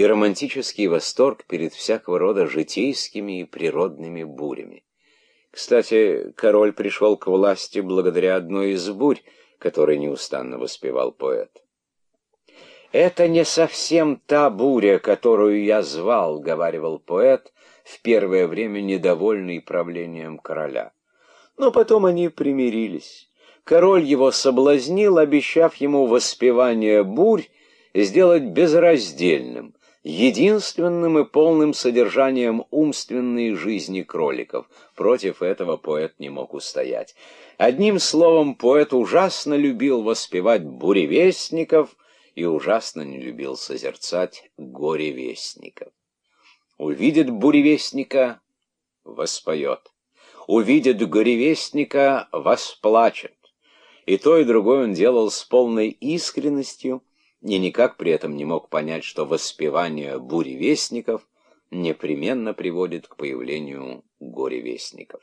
и романтический восторг перед всякого рода житейскими и природными бурями. Кстати, король пришел к власти благодаря одной из бурь, которые неустанно воспевал поэт. «Это не совсем та буря, которую я звал», — говаривал поэт, в первое время недовольный правлением короля. Но потом они примирились. Король его соблазнил, обещав ему воспевание бурь сделать безраздельным, единственным и полным содержанием умственной жизни кроликов. Против этого поэт не мог устоять. Одним словом, поэт ужасно любил воспевать буревестников и ужасно не любил созерцать горевестников. Увидит буревестника — воспоет. Увидит горевестника — восплачет. И то, и другое он делал с полной искренностью, и никак при этом не мог понять, что воспевание буревестников непременно приводит к появлению горевестников.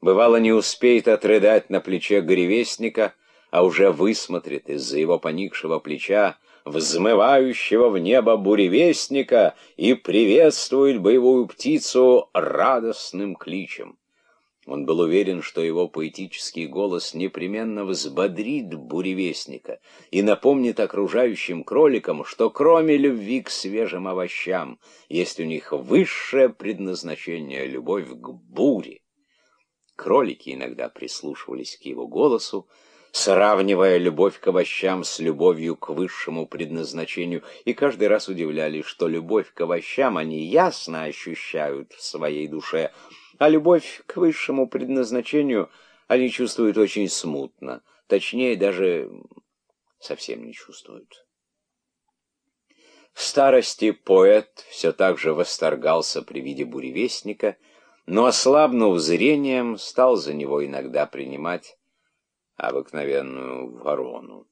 Бывало, не успеет отрыдать на плече горевестника, а уже высмотрит из-за его поникшего плеча взмывающего в небо буревестника и приветствует боевую птицу радостным кличем. Он был уверен, что его поэтический голос непременно взбодрит буревестника и напомнит окружающим кроликам, что кроме любви к свежим овощам, есть у них высшее предназначение — любовь к буре. Кролики иногда прислушивались к его голосу, сравнивая любовь к овощам с любовью к высшему предназначению, и каждый раз удивлялись, что любовь к овощам они ясно ощущают в своей душе — а любовь к высшему предназначению они чувствуют очень смутно, точнее, даже совсем не чувствуют. В старости поэт все так же восторгался при виде буревестника, но, ослабнув зрением, стал за него иногда принимать обыкновенную ворону.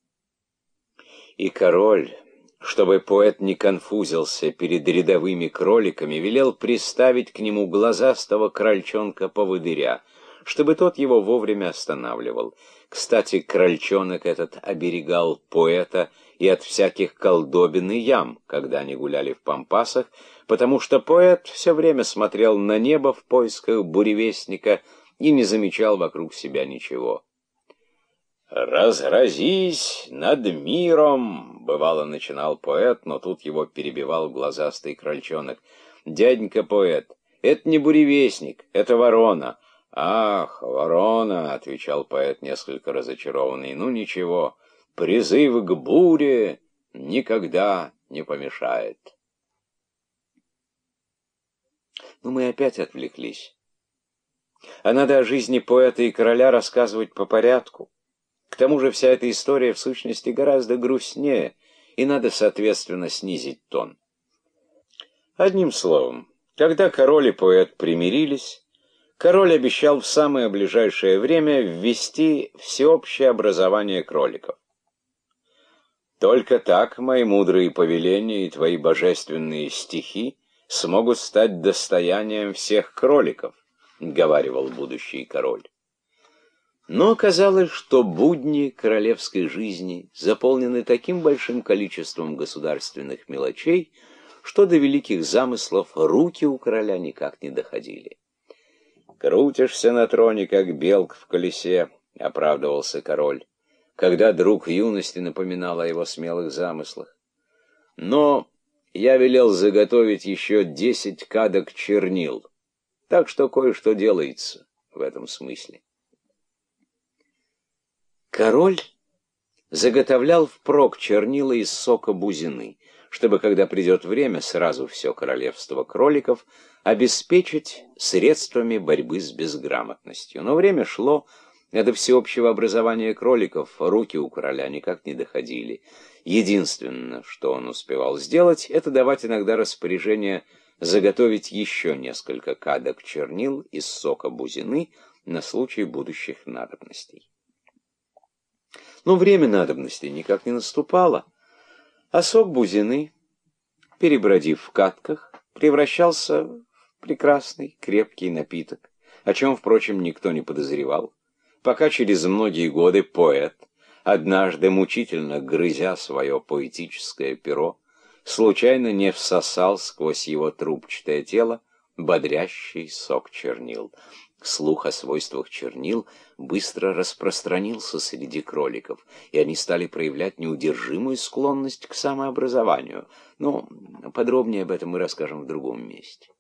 И король чтобы поэт не конфузился перед рядовыми кроликами, велел приставить к нему глазастого крольчонка-поводыря, чтобы тот его вовремя останавливал. Кстати, крольчонок этот оберегал поэта и от всяких колдобин и ям, когда они гуляли в пампасах, потому что поэт все время смотрел на небо в поисках буревестника и не замечал вокруг себя ничего. «Разразись над миром!» — бывало начинал поэт, но тут его перебивал глазастый крольчонок. «Дяденька поэт, это не буревестник, это ворона». «Ах, ворона!» — отвечал поэт, несколько разочарованный. «Ну ничего, призыв к буре никогда не помешает». Но мы опять отвлеклись. А надо о жизни поэта и короля рассказывать по порядку. Тому же вся эта история в сущности гораздо грустнее, и надо, соответственно, снизить тон. Одним словом, когда король и поэт примирились, король обещал в самое ближайшее время ввести всеобщее образование кроликов. Только так мои мудрые повеления и твои божественные стихи смогут стать достоянием всех кроликов, — говаривал будущий король. Но оказалось, что будни королевской жизни заполнены таким большим количеством государственных мелочей, что до великих замыслов руки у короля никак не доходили. «Крутишься на троне, как белка в колесе», — оправдывался король, когда друг юности напоминал о его смелых замыслах. «Но я велел заготовить еще десять кадок чернил, так что кое-что делается в этом смысле». Король заготовлял впрок чернила из сока бузины, чтобы, когда придет время, сразу все королевство кроликов обеспечить средствами борьбы с безграмотностью. Но время шло, а до всеобщего образования кроликов руки у короля никак не доходили. Единственное, что он успевал сделать, это давать иногда распоряжение заготовить еще несколько кадок чернил из сока бузины на случай будущих надобностей. Но время надобности никак не наступало, а сок бузины, перебродив в катках, превращался в прекрасный крепкий напиток, о чем, впрочем, никто не подозревал, пока через многие годы поэт, однажды мучительно грызя свое поэтическое перо, случайно не всосал сквозь его трубчатое тело бодрящий сок чернил. Слух о свойствах чернил быстро распространился среди кроликов, и они стали проявлять неудержимую склонность к самообразованию. Но подробнее об этом мы расскажем в другом месте.